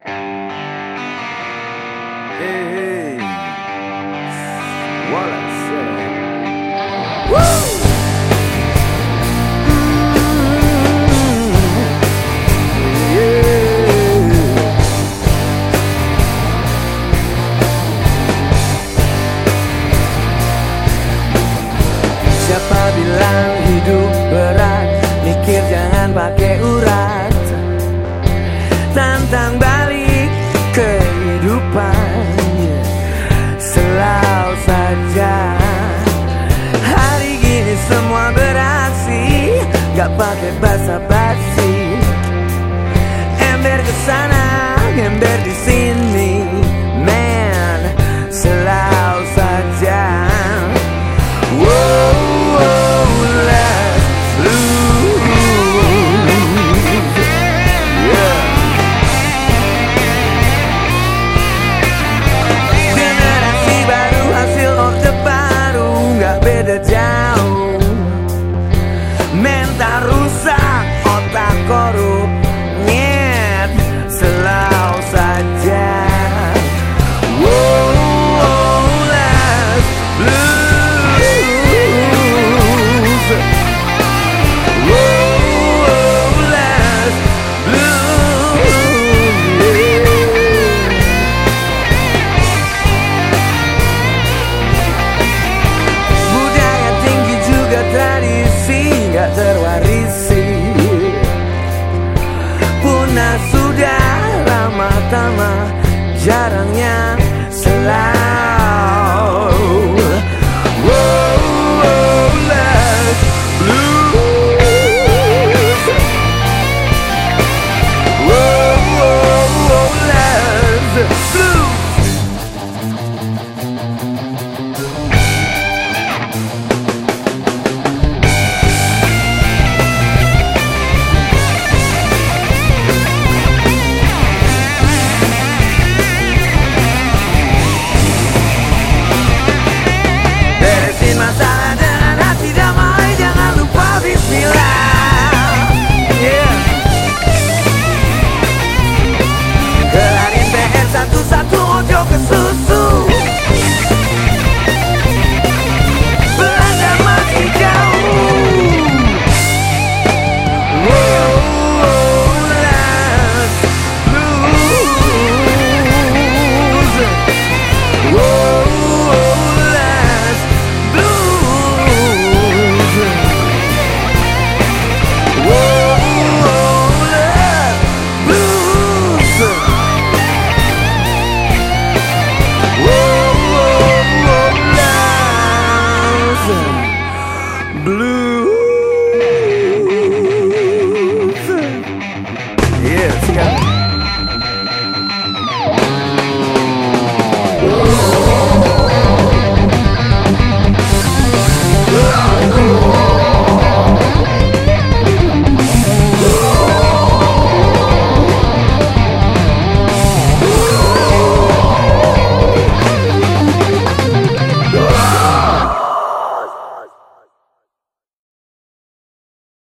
Siapa bilang hidup berat? Mikir jangan pakai urat. Tantang basah basi Ember ke sana, ember di sini Karena sudah lama tama jarangnya selalu